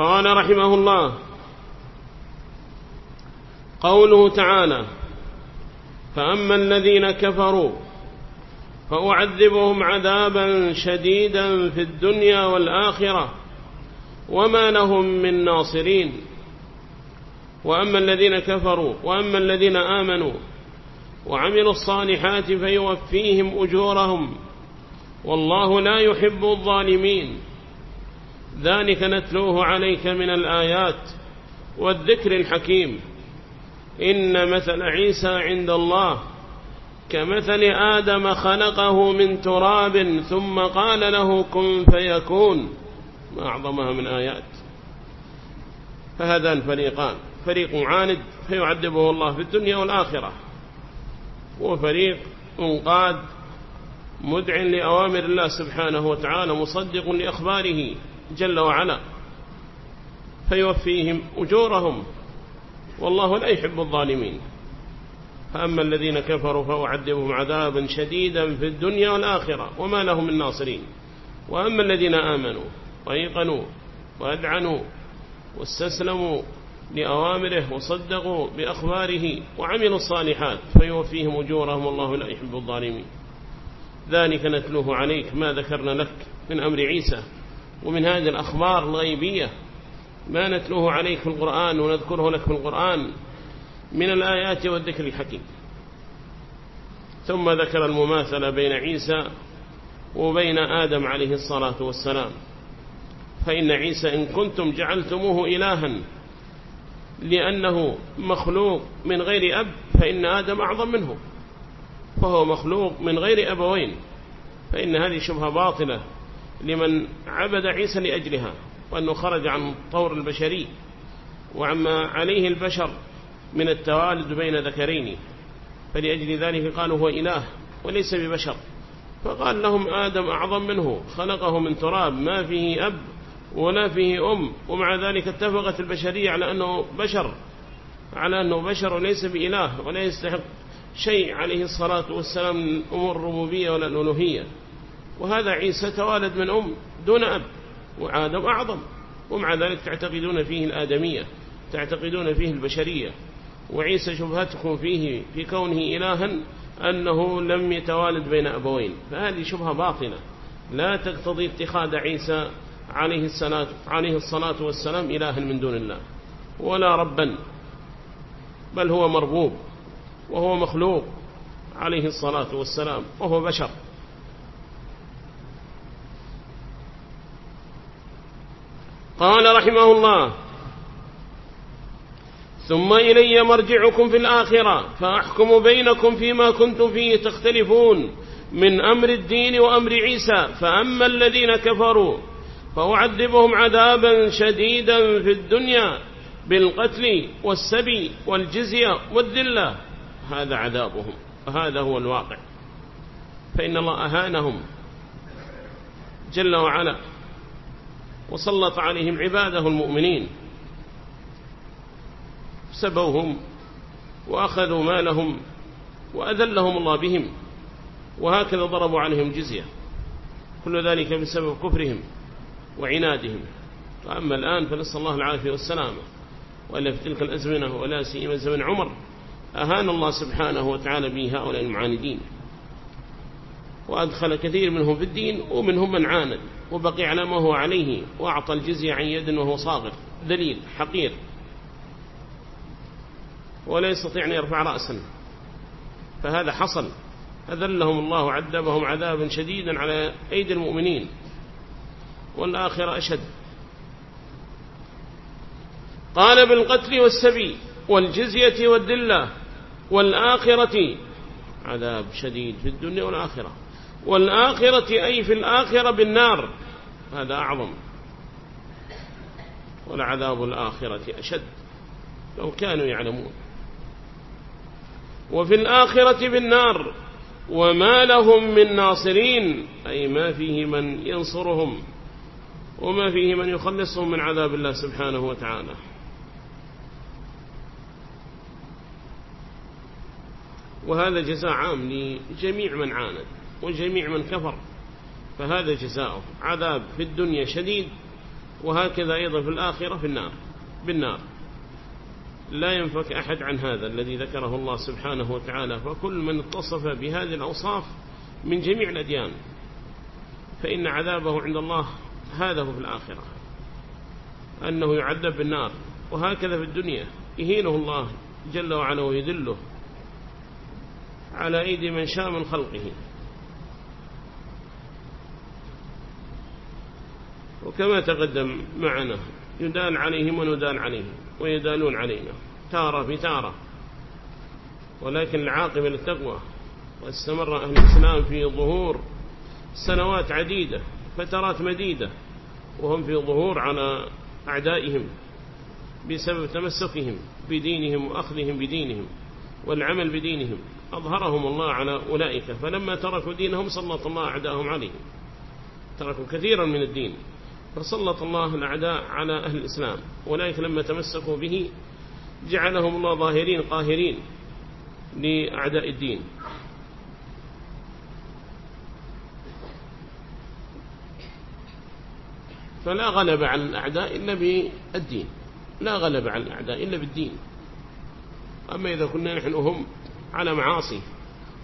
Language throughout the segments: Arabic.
قال رحمه الله قوله تعالى فأما الذين كفروا فأعذبهم عذابا شديدا في الدنيا والآخرة وما لهم من ناصرين. وأما الذين كفروا وأما الذين آمنوا وعملوا الصالحات فيوفيهم أجورهم والله لا يحب الظالمين. ذلك نتلوه عليك من الآيات والذكر الحكيم. إن مثل عيسى عند الله كمثل آدم خلقه من تراب ثم قال له كن فيكون. ما أعظمها من آيات. فهذان فريقان. فريق معاند فيعذبه الله في الدنيا والآخرة. وفريق منقاد مدع لأوامر الله سبحانه وتعالى مصدق لأخباره. جل وعلا فيوفيهم أجورهم والله لا يحب الظالمين. فأما الذين كفروا فأعذبهم عذابا شديدا في الدنيا والآخرة وما لهم من ناصرين. وأما الذين آمنوا وأيقنوا وأدعنوا واستسلموا لأوامره وصدقوا بأخباره وعملوا الصالحات فيوفيهم أجورهم والله لا يحب الظالمين. ذلك نتلوه عليك ما ذكرنا لك من أمر عيسى ومن هذه الأخبار الغيبية ما نتلوه عليك في القرآن ونذكره لك في القرآن من الآيات والذكر الحكيم. ثم ذكر المماثلة بين عيسى وبين آدم عليه الصلاة والسلام. فإن عيسى إن كنتم جعلتموه إلها لأنه مخلوق من غير أب فإن آدم أعظم منه. فهو مخلوق من غير أبوين فإن هذه شبهة باطلة لمن عبد عيسى لأجلها وأنه خرج عن طور البشري وعما عليه البشر من التوالد بين ذكرين. فلأجل ذلك قالوا هو إله وليس ببشر. فقال لهم آدم أعظم منه خلقه من تراب ما فيه أب ولا فيه أم. ومع ذلك اتفقت البشرية على أنه بشر على أنه بشر وليس بإله ولا يستحق شيء عليه الصلاة والسلام من أمور الربوبية ولا الألوهية. وهذا عيسى توالد من أم دون أب وآدم أعظم ومع ذلك تعتقدون فيه الآدمية تعتقدون فيه البشرية. وعيسى شبهتكم فيه في كونه إلها أنه لم يتوالد بين أبوين. فهذه شبهة باطلة لا تقتضي اتخاذ عيسى عليه الصلاة, عليه الصلاة والسلام إلها من دون الله. ولا ربا بل هو مربوب وهو مخلوق عليه الصلاة والسلام وهو بشر. قال رحمه الله ثم إلي مرجعكم في الآخرة فأحكم بينكم فيما كنتم فيه تختلفون من أمر الدين وأمر عيسى فأما الذين كفروا فأعذبهم عذابا شديدا في الدنيا بالقتل والسبي والجزية والذلة. هذا عذابهم وهذا هو الواقع. فإن الله أهانهم جل وعلا. وسلط عليهم عباده المؤمنين. سبوهم وأخذوا مالهم وأذلهم الله بهم وهكذا ضربوا عليهم جزية. كل ذلك بسبب كفرهم وعنادهم. فأما الآن فنسأل الله العافية والسلامة. وإلا في تلك الأزمنة ولا سيما زمن عمر أهان الله سبحانه وتعالى به هؤلاء المعاندين. وأدخل كثير منهم في الدين ومنهم من عاند. وبقي على ما هو عليه وأعطى الجزية عن يد وهو صاغر دليل حقير. ولا يستطيع أن يرفع رأسا. فهذا حصل. أذلهم الله عذبهم عذابا شديدا على أيدي المؤمنين. والآخرة أشد. قال بالقتل والسبي والجزية والدلة والآخرة عذاب شديد في الدنيا والآخرة. والآخرة أي في الآخرة بالنار. هذا أعظم. ولعذاب الآخرة أشد. لو كانوا يعلمون. وفي الآخرة بالنار. وما لهم من ناصرين. أي ما فيه من ينصرهم. وما فيه من يخلصهم من عذاب الله سبحانه وتعالى. وهذا جزاء عام لجميع من عاند وجميع من كفر فهذا جزاؤه. عذاب في الدنيا شديد وهكذا أيضا في الآخرة في النار بالنار. لا ينفك أحد عن هذا الذي ذكره الله سبحانه وتعالى. فكل من اتصف بهذه الأوصاف من جميع الأديان فإن عذابه عند الله هذا هو في الآخرة أنه يعذب بالنار وهكذا في الدنيا يهينه الله جل وعلا ويذله على أيدي من شاء من خلقه. وكما تقدم معنا يدان عليهم وندان عليهم ويدانون علينا تارة في تارة. ولكن العاقبة للتقوى واستمر أهل الإسلام في ظهور سنوات عديدة فترات مديدة وهم في ظهور على أعدائهم بسبب تمسكهم بدينهم وأخذهم بدينهم والعمل بدينهم. أظهرهم الله على أولئك فلما تركوا دينهم سلط الله أعداءهم عليهم. تركوا كثيرا من الدين. فسلط الله الأعداء على أهل الإسلام أولئك لما تمسكوا به جعلهم الله ظاهرين قاهرين لأعداء الدين. فلا غلب على الأعداء إلا بالدين لا غلب على الأعداء إلا بالدين. أما إذا كنا نحن هم على معاصي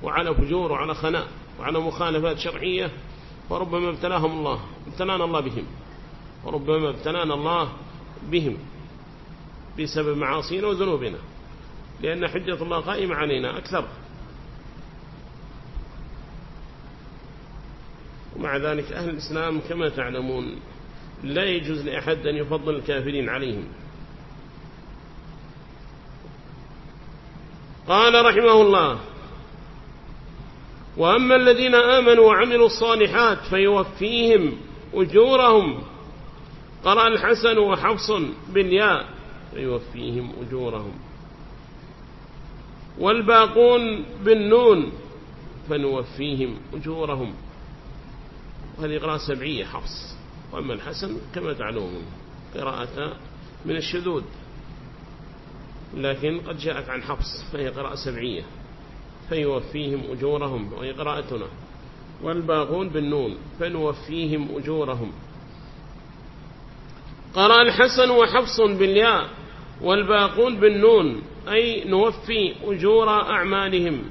وعلى فجور وعلى خناء وعلى مخالفات شرعية فربما ابتلاهم الله ابتلانا الله بهم. وربما ابتلانا الله بهم بسبب معاصينا وذنوبنا لأن حجة الله قائمة علينا أكثر. ومع ذلك أهل الإسلام كما تعلمون لا يجوز لأحد أن يفضل الكافرين عليهم. قال رحمه الله وأما الذين آمنوا وعملوا الصالحات فيوفيهم أجورهم قرأ الحسن وحفص بالياء فيوفيهم أجورهم. والباقون بالنون فنوفيهم أجورهم. وهذه قراءة سبعية حفص. وأما الحسن كما تعلمون قراءة من الشذوذ. لكن قد جاءت عن حفص فهي قراءة سبعية. فيوفيهم أجورهم وهي قراءتنا. والباقون بالنون فنوفيهم أجورهم. قرأ الحسن وحفص بالياء والباقون بالنون أي نوفي أجور أعمالهم.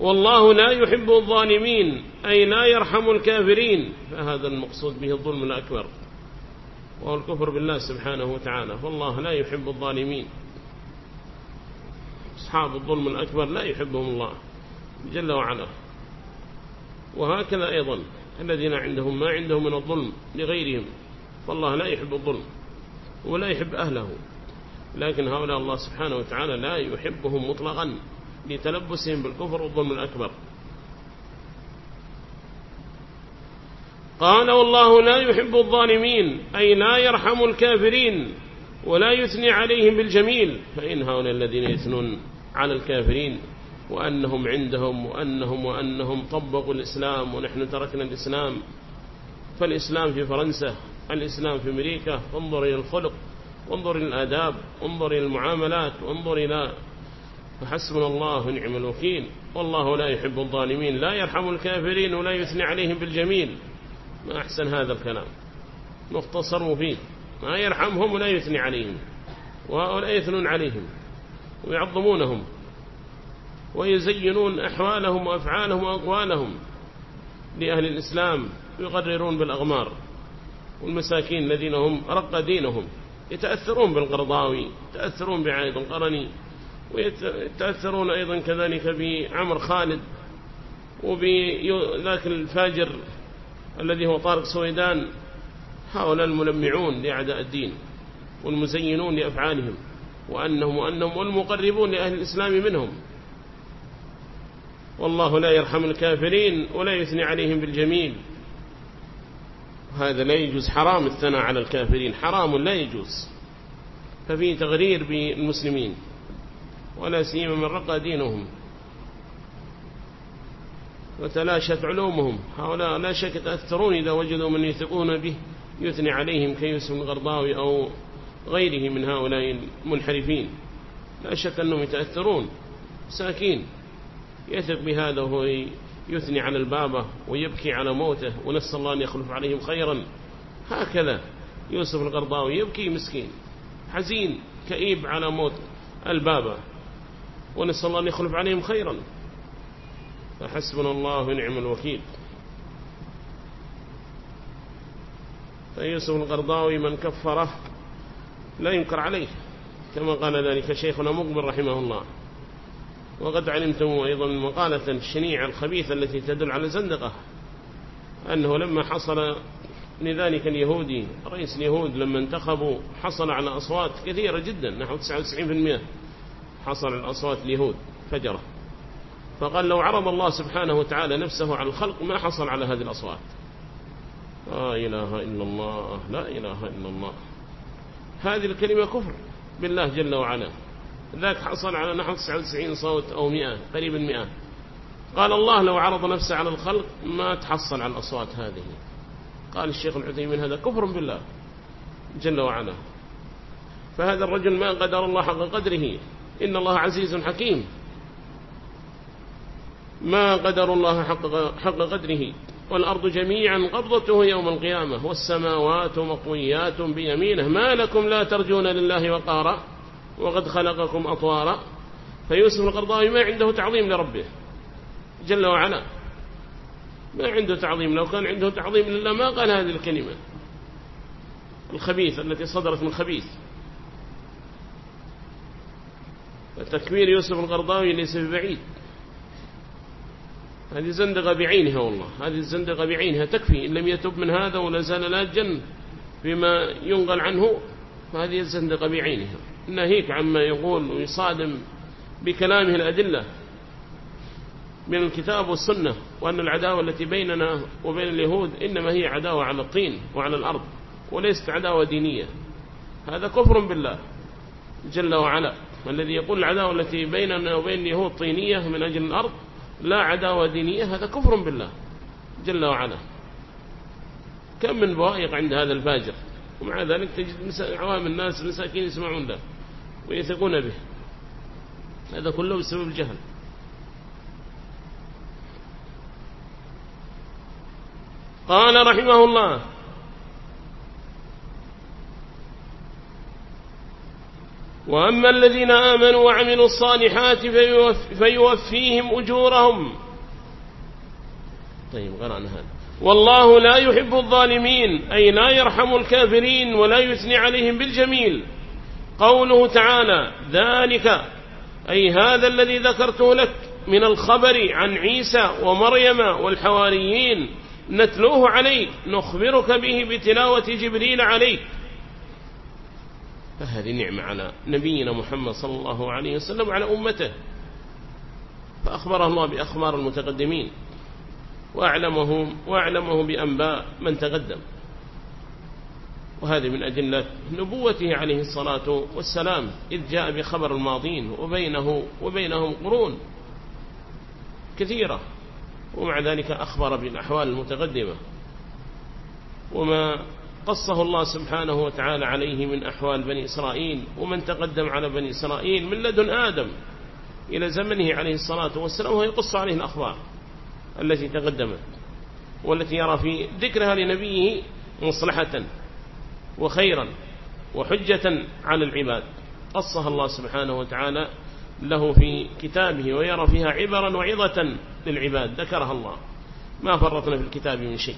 والله لا يحب الظالمين أي لا يرحم الكافرين. فهذا المقصود به الظلم الأكبر. وهو الكفر بالله سبحانه وتعالى. فالله لا يحب الظالمين. أصحاب الظلم الأكبر لا يحبهم الله. جل وعلا. وهكذا أيضا الذين عندهم ما عندهم من الظلم لغيرهم. فالله لا يحب الظلم ولا يحب أهله. لكن هؤلاء الله سبحانه وتعالى لا يحبهم مطلقا لتلبسهم بالكفر والظلم الأكبر. قال والله لا يحب الظالمين أي لا يرحم الكافرين ولا يثني عليهم بالجميل. فإن هؤلاء الذين يثنون على الكافرين وأنهم عندهم وأنهم وأنهم طبقوا الإسلام ونحن تركنا الإسلام فالإسلام في فرنسا الإسلام في أمريكا انظر إلى الخلق وانظر إلى الآداب انظر إلى المعاملات وانظر إلى فحسبنا الله ونعم الوكيل. والله لا يحب الظالمين لا يرحم الكافرين ولا يثني عليهم بالجميل. ما أحسن هذا الكلام. مختصر مفيد. ما يرحمهم ولا يثني عليهم. ولا يثنون عليهم ويعظمونهم ويزينون أحوالهم وأفعالهم وأقوالهم لأهل الإسلام يغررون بالأغمار. والمساكين الذين هم رق دينهم يتأثرون بالقرضاوي يتأثرون بعايد القرني ويتأثرون أيضا كذلك بعمر خالد وبذاك الفاجر الذي هو طارق سويدان هؤلاء الملمعون لأعداء الدين والمزينون لأفعالهم وأنهم وأنهم والمقربون لأهل الإسلام منهم. والله لا يرحم الكافرين ولا يثني عليهم بالجميل. هذا لا يجوز حرام الثناء على الكافرين حرام لا يجوز. ففيه تغرير بالمسلمين ولا سيما من رقى دينهم. وتلاشت علومهم هؤلاء لا شك تأثرون إذا وجدوا من يثقون به يثني عليهم كيوسف الغرضاوي أو غيره من هؤلاء المنحرفين. لا شك أنهم يتأثرون. ساكين يثق بهذا وهو يثني على البابة ويبكي على موته ونسأل الله أن يخلف عليهم خيرا. هكذا يوسف القرضاوي يبكي مسكين حزين كئيب على موت البابا ونسأل الله أن يخلف عليهم خيرا. فحسبنا الله ونعم الوكيل. فيوسف القرضاوي من كفره لا ينكر عليه كما قال ذلك شيخنا مقبل رحمه الله. وقد علمتم أيضا مقالة الشنيعة الخبيثة التي تدل على زندقة أنه لما حصل لذلك اليهودي رئيس اليهود لما انتخبوا حصل على أصوات كثيرة جدا نحو 99% حصل على أصوات اليهود فجرة. فقال لو عرض الله سبحانه وتعالى نفسه على الخلق ما حصل على هذه الأصوات. لا إله إلا الله لا إله إلا الله. هذه الكلمة كفر بالله جل وعلا. ذاك حصل على نحو 99 صوت أو 100 قريبا 100 قال الله لو عرض نفسه على الخلق ما تحصل على الأصوات هذه. قال الشيخ العثيمين هذا كفر بالله جل وعلا. فهذا الرجل ما قدر الله حق قدره. إن الله عزيز حكيم. ما قدر الله حق, حق قدره. والأرض جميعا قبضته يوم القيامة. والسماوات مطويات بيمينه. ما لكم لا ترجون لله وقارا. وقد خلقكم أطوارا فيوسف القرضاوي ما عنده تعظيم لربه جل وعلا. ما عنده تعظيم لو كان عنده تعظيم لله ما قال هذه الكلمة الخبيث التي صدرت من خبيث. تكبير يوسف القرضاوي ليس ببعيد. هذه زندقة بعينها والله هذه الزندقة بعينها تكفي إن لم يتب من هذا ولا زال لا جن بما ينقل عنه فهذه الزندقة بعينها. ناهيك عما يقول ويصادم بكلامه الأدلة من الكتاب والسنة وأن العداوة التي بيننا وبين اليهود إنما هي عداوة على الطين وعلى الأرض وليست عداوة دينية. هذا كفر بالله جل وعلا. والذي يقول العداوة التي بيننا وبين اليهود طينية من أجل الأرض لا عداوة دينية هذا كفر بالله جل وعلا. كم من بوائق عند هذا الفاجر. ومع ذلك تجد عوام الناس المساكين يسمعون له ويثقون به. هذا كله بسبب الجهل. قال رحمه الله وأما الذين آمنوا وعملوا الصالحات فيوفيهم أجورهم. طيب قرأنا هذا. والله لا يحب الظالمين أي لا يرحم الكافرين ولا يثني عليهم بالجميل. قوله تعالى ذلك أي هذا الذي ذكرته لك من الخبر عن عيسى ومريم والحواريين نتلوه عليك نخبرك به بتلاوة جبريل عليك فهذه نعمة على نبينا محمد صلى الله عليه وسلم وعلى أمته. فأخبره الله بأخبار المتقدمين. وأعلمهم وأعلمه بأنباء من تقدم. وهذه من أدلة نبوته عليه الصلاة والسلام إذ جاء بخبر الماضين وبينه وبينهم قرون كثيرة ومع ذلك أخبر بالأحوال المتقدمة. وما قصه الله سبحانه وتعالى عليه من أحوال بني إسرائيل ومن تقدم على بني إسرائيل من لدن آدم إلى زمنه عليه الصلاة والسلام وهو يقص عليه الأخبار التي تقدمت والتي يرى في ذكرها لنبيه مصلحة. وخيرا وحجة على العباد. قصها الله سبحانه وتعالى له في كتابه ويرى فيها عبرا وعظة للعباد. ذكرها الله. ما فرطنا في الكتاب من شيء.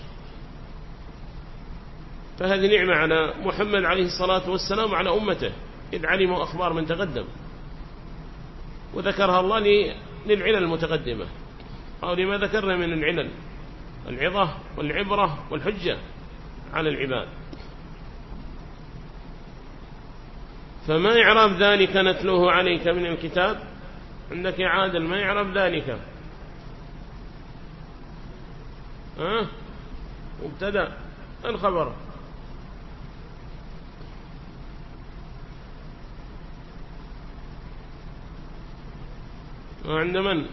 فهذه نعمة على محمد عليه الصلاة والسلام وعلى أمته. إذ علموا أخبار من تقدم. وذكرها الله للعلل المتقدمة. أو لما ذكرنا من العلل. العظة والعبرة والحجة على العباد. فما يعرف ذلك نتلوه عليك من الكتاب؟ عندك عادل ما يعرف ذلك. ها؟ مبتدأ. الخبر وعند من؟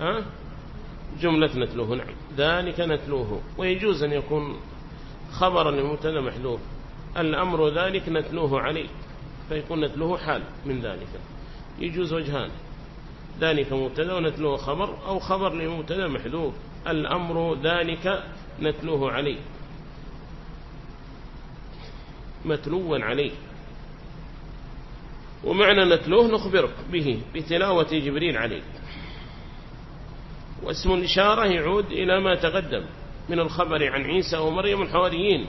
ها؟ جملة نتلوه نعم. ذلك نتلوه. ويجوز أن يكون خبرا لمبتدأ محذوف. الأمر ذلك نتلوه عليه فيكون نتلوه حال من ذلك. يجوز وجهان ذلك مبتدا ونتلوه خبر أو خبر لمبتدا محذوف. الأمر ذلك نتلوه عليه. متلوا عليه. ومعنى نتلوه نخبرك به بتلاوة جبريل عليك واسم الإشارة يعود إلى ما تقدم من الخبر عن عيسى ومريم الحواريين.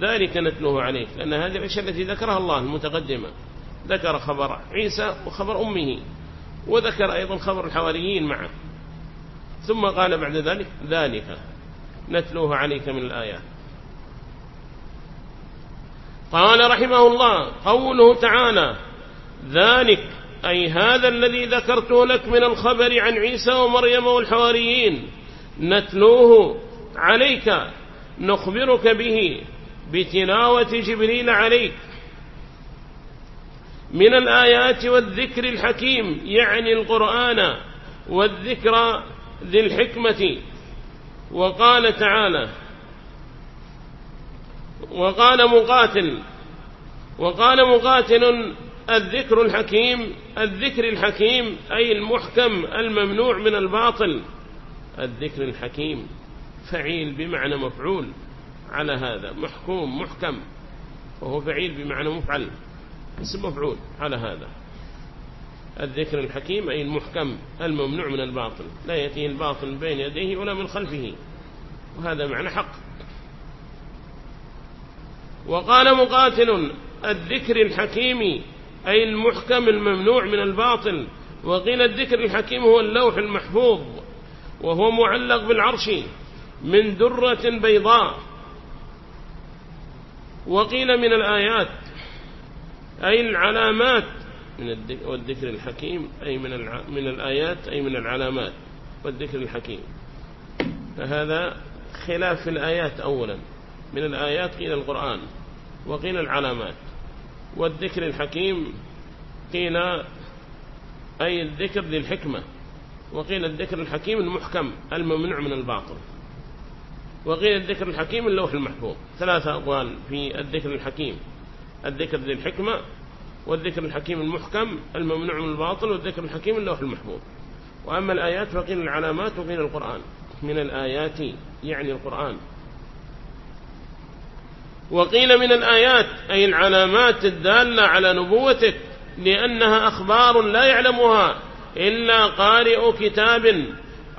ذلك نتلوه عليك لأن هذه الأشياء التي ذكرها الله المتقدمة. ذكر خبر عيسى وخبر أمه وذكر أيضا خبر الحواريين معه. ثم قال بعد ذلك ذلك نتلوه عليك من الآيات قال رحمه الله قوله تعالى ذلك أي هذا الذي ذكرته لك من الخبر عن عيسى ومريم والحواريين نتلوه عليك نخبرك به. بتلاوة جبريل عليك. من الآيات والذكر الحكيم يعني القرآن والذكر ذي الحكمة. وقال تعالى وقال مقاتل وقال مقاتل الذكر الحكيم الذكر الحكيم أي المحكم الممنوع من الباطل. الذكر الحكيم فعيل بمعنى مفعول. على هذا. محكوم محكم. وهو فعيل بمعنى مفعل. اسم مفعول على هذا. الذكر الحكيم أي المحكم الممنوع من الباطل. لا يأتيه الباطل بين يديه ولا من خلفه. وهذا معنى حق. وقال مقاتل الذكر الحكيم أي المحكم الممنوع من الباطل. وقيل الذكر الحكيم هو اللوح المحفوظ. وهو معلق بالعرش من درة بيضاء. وقيل من الآيات أي العلامات من والذكر الحكيم أي من من الآيات أي من العلامات والذكر الحكيم. فهذا خلاف الآيات أولا. من الآيات قيل القرآن وقيل العلامات. والذكر الحكيم قيل أي الذكر للحكمة وقيل الذكر الحكيم المحكم الممنوع من الباطل. وقيل الذكر الحكيم اللوح المحفوظ. ثلاثة أقوال في الذكر الحكيم. الذكر للحكمة والذكر الحكيم المحكم الممنوع من الباطل والذكر الحكيم اللوح المحفوظ. وأما الآيات فقيل العلامات وقيل القرآن. من الآيات يعني القرآن. وقيل من الآيات أي العلامات الدالة على نبوتك لأنها أخبار لا يعلمها إلا قارئ كتاب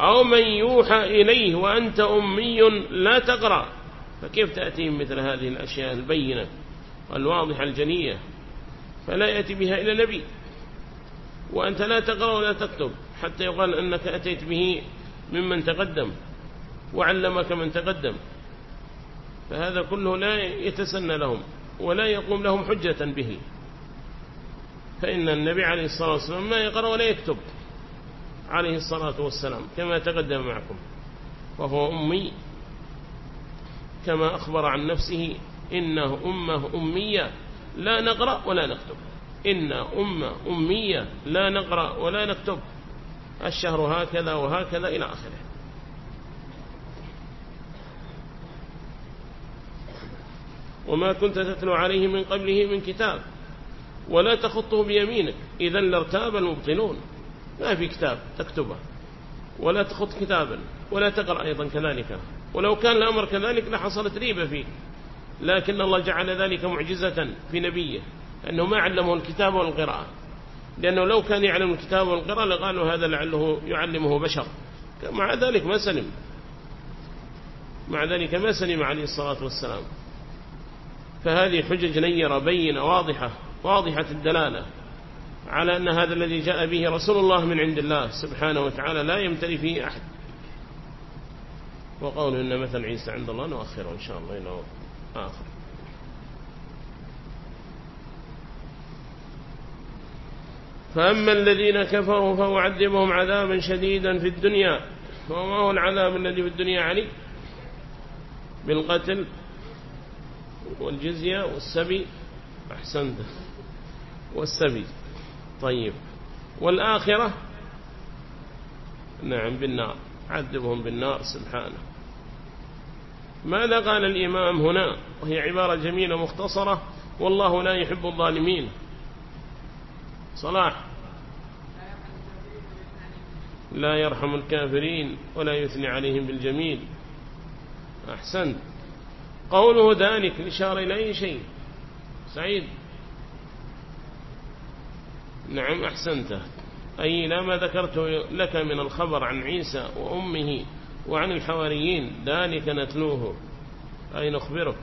أو من يوحى إليه وأنت أمي لا تقرأ. فكيف تأتي مثل هذه الأشياء البينة والواضحة الجنية؟ فلا يأتي بها إلى نبي وأنت لا تقرأ ولا تكتب حتى يقال أنك أتيت به ممن تقدم وعلمك من تقدم. فهذا كله لا يتسنى لهم ولا يقوم لهم حجة به. فإن النبي عليه الصلاة والسلام ما يقرأ ولا يكتب. عليه الصلاة والسلام كما تقدم معكم. وهو أمي كما أخبر عن نفسه إنه أمه أمية لا نقرأ ولا نكتب. إن أمة أمية لا نقرأ ولا نكتب. الشهر هكذا وهكذا إلى آخره. وما كنت تتلو عليه من قبله من كتاب ولا تخطه بيمينك إذا لارتاب المبطلون. ما في كتاب تكتبه ولا تخط كتابا ولا تقرأ أيضا كذلك. ولو كان الأمر كذلك لحصلت ريبة فيه. لكن الله جعل ذلك معجزة في نبيه أنه ما علمه الكتاب والقراءة. لأنه لو كان يعلم الكتاب والقراءة لقالوا هذا لعله يعلمه بشر. مع ذلك ما سلم. مع ذلك ما سلم عليه الصلاة والسلام. فهذه حجج نيرة بينة واضحة واضحة الدلالة. على أن هذا الذي جاء به رسول الله من عند الله سبحانه وتعالى لا يمتلي فيه أحد. وقوله إن مثل عيسى عند الله نؤخره إن شاء الله إلى آخر. فأما الذين كفروا فأعذبهم عذابا شديدا في الدنيا. وما هو العذاب الذي في الدنيا علي؟ بالقتل والجزية والسبي. أحسنت. والسبي. طيب. والآخرة نعم بالنار. عذبهم بالنار سبحانه. ماذا قال الإمام هنا؟ وهي عبارة جميلة مختصرة. والله لا يحب الظالمين. صلاح. لا يرحم الكافرين ولا يثني عليهم بالجميل. أحسنت. قوله ذلك الإشارة إلى أي شيء؟ سعيد. نعم أحسنت أي لا ما ذكرت لك من الخبر عن عيسى وأمه وعن الحواريين ذلك نتلوه. أي نخبرك.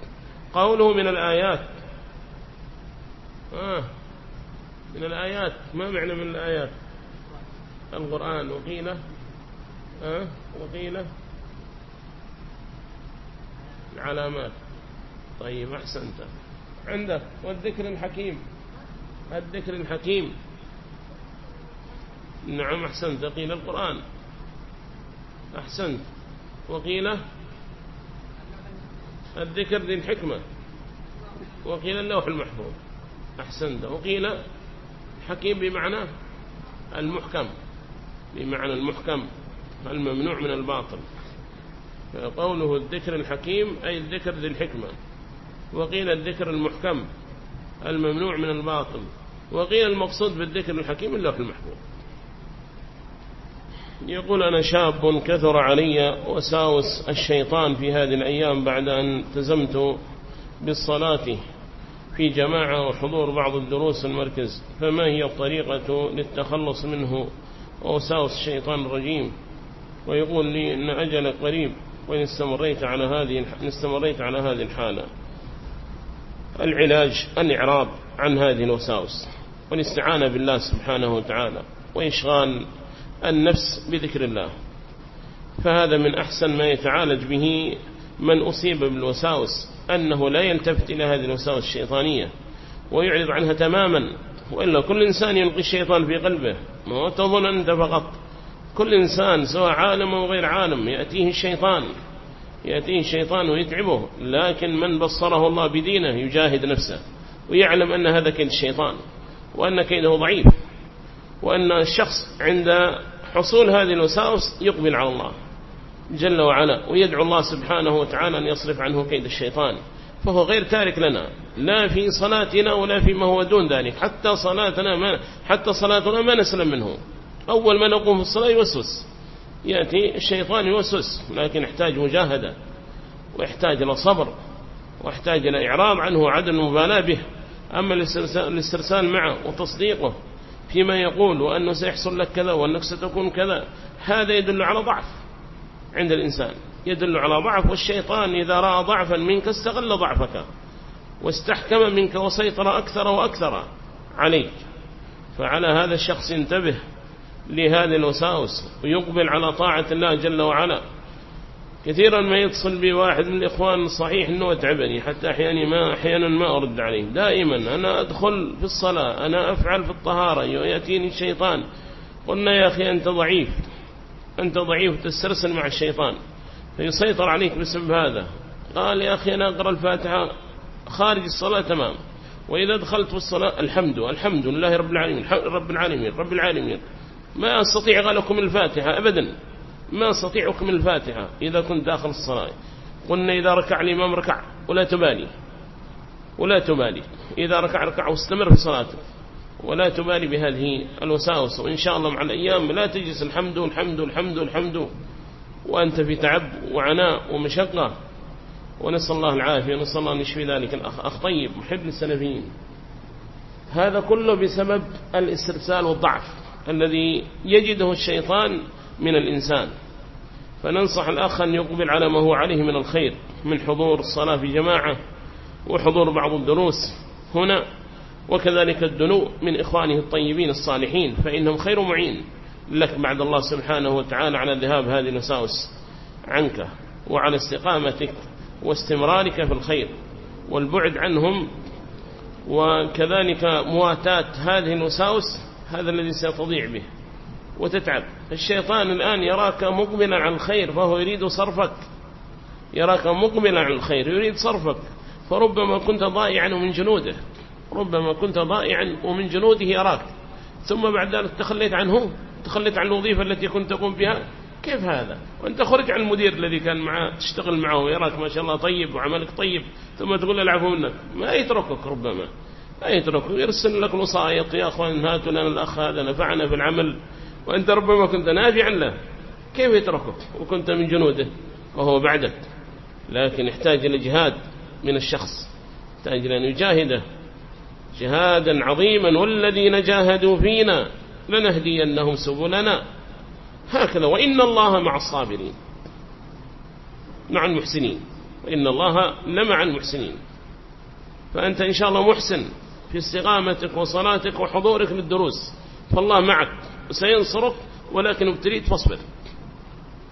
قوله من الآيات. آه من الآيات. ما معنى من الآيات؟ القرآن وقيل آه وقيل العلامات. طيب أحسنت عندك. والذكر الحكيم. الذكر الحكيم. نعم أحسنت. قيل القرآن. أحسنت. وقيل الذكر ذي الحكمة. وقيل اللوح المحفوظ. أحسنت. وقيل حكيم بمعنى المحكم. بمعنى المحكم. الممنوع من الباطل. قوله الذكر الحكيم أي الذكر ذي الحكمة. وقيل الذكر المحكم. الممنوع من الباطل. وقيل المقصود بالذكر الحكيم اللوح المحفوظ. يقول أنا شاب كثر علي وساوس الشيطان في هذه الأيام بعد أن التزمت بالصلاة في جماعة وحضور بعض الدروس المركز فما هي الطريقة للتخلص منه؟ وساوس الشيطان الرجيم. ويقول لي أن أجل قريب وإن استمريت على هذه إن استمريت على هذه الحالة. العلاج الإعراض عن هذه الوساوس. والاستعانة بالله سبحانه وتعالى. وإشغال النفس بذكر الله. فهذا من أحسن ما يتعالج به من أصيب بالوساوس أنه لا يلتفت إلى هذه الوساوس الشيطانية ويعرض عنها تماما وإلا كل إنسان يلقي الشيطان في قلبه ما تظن أنت فقط. كل إنسان سواء عالم أو غير عالم يأتيه الشيطان يأتيه الشيطان ويتعبه لكن من بصره الله بدينه يجاهد نفسه ويعلم أن هذا كيد الشيطان وأن كيده ضعيف. وأن الشخص عند حصول هذه الوساوس يقبل على الله جل وعلا ويدعو الله سبحانه وتعالى أن يصرف عنه كيد الشيطان فهو غير تارك لنا لا في صلاتنا ولا فيما هو دون ذلك حتى صلاتنا ما حتى صلاتنا ما نسلم منه. أول ما نقوم في الصلاة يوسوس يأتي الشيطان يوسوس لكن يحتاج مجاهدة ويحتاج إلى صبر ويحتاج إلى إعراض عنه وعدم المبالاة به. أما الاسترسال معه وتصديقه فيما يقول وأنه سيحصل لك كذا وأنك ستكون كذا. هذا يدل على ضعف عند الإنسان. يدل على ضعف والشيطان إذا رأى ضعفا منك استغل ضعفك واستحكم منك وسيطر أكثر وأكثر عليك. فعلى هذا الشخص ينتبه لهذه الوساوس ويقبل على طاعة الله جل وعلا. كثيرا ما يتصل بي واحد من الإخوان صحيح أنه أتعبني حتى أحيانا ما, أحيانا ما أرد عليه. دائما أنا أدخل في الصلاة أنا أفعل في الطهارة يأتيني الشيطان. قلنا يا أخي أنت ضعيف. أنت ضعيف تسترسل مع الشيطان. فيسيطر عليك بسبب هذا. قال يا أخي أنا أقرأ الفاتحة خارج الصلاة تمام. وإذا دخلت في الصلاة الحمد الحمد لله رب العالمين رب العالمين رب العالمين. ما أستطيع غلكم الفاتحة أبدا. ما أستطيعكم الفاتحة إذا كنت داخل الصلاة. قلنا إذا ركع الإمام ركع ولا تبالي. ولا تبالي. إذا ركع ركع واستمر في صلاته ولا تبالي بهذه الوساوس. وإن شاء الله مع الأيام لا تجلس الحمد الحمد الحمد الحمد وأنت في تعب وعناء ومشقة. ونسأل الله العافية. ونسأل الله أن يشفي ذلك الأخ أخ طيب محب للسلفيين هذا كله بسبب الاسترسال والضعف الذي يجده الشيطان من الإنسان. فننصح الأخ أن يقبل على ما هو عليه من الخير من حضور الصلاة في جماعة وحضور بعض الدروس هنا. وكذلك الدنو من إخوانه الطيبين الصالحين فإنهم خير معين لك بعد الله سبحانه وتعالى على ذهاب هذه الوساوس عنك وعلى استقامتك واستمرارك في الخير والبعد عنهم. وكذلك مواتاة هذه الوساوس هذا الذي ستضيع به. وتتعب. الشيطان الآن يراك مقبلا على الخير فهو يريد صرفك. يراك مقبلا على الخير يريد صرفك. فربما كنت ضائعا من جنوده. ربما كنت ضائعا ومن جنوده يراك. ثم بعد ذلك تخليت عنه تخليت عن الوظيفة التي كنت تقوم بها. كيف هذا؟ وأنت خرج عن المدير الذي كان معه تشتغل معه ويراك ما شاء الله طيب وعملك طيب ثم تقول له العفو منك. ما يتركك ربما. ما يتركك. يرسل لك الوسائط يا أخوان هاتوا لنا الأخ هذا نفعنا في العمل وأنت ربما كنت نافعا له. كيف يتركك وكنت من جنوده وهو بعدك لكن يحتاج إلى جهاد من الشخص. يحتاج إلى أن يجاهده. جهادا عظيما. والذين جاهدوا فينا لنهدينهم سبلنا. هكذا. وإن الله مع الصابرين. مع المحسنين. وإن الله لمع المحسنين. فأنت إن شاء الله محسن في استقامتك وصلاتك وحضورك للدروس. فالله معك. وسينصرك ولكن ابتليت فاصبر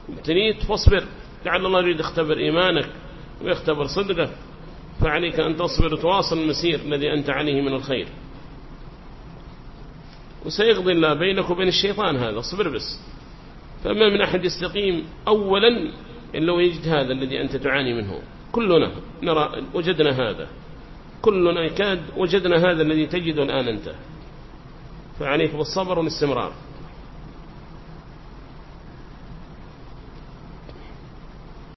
ابتليت فاصبر لعل الله يريد يختبر إيمانك ويختبر صدقك. فعليك أن تصبر وتواصل المسير الذي أنت عليه من الخير. وسيقضي الله بينك وبين الشيطان هذا. اصبر بس. فما من أحد يستقيم أولا إلا ويجد هذا الذي أنت تعاني منه. كلنا نرى وجدنا هذا. كلنا يكاد وجدنا هذا الذي تجده الآن أنت. فعليك بالصبر والاستمرار.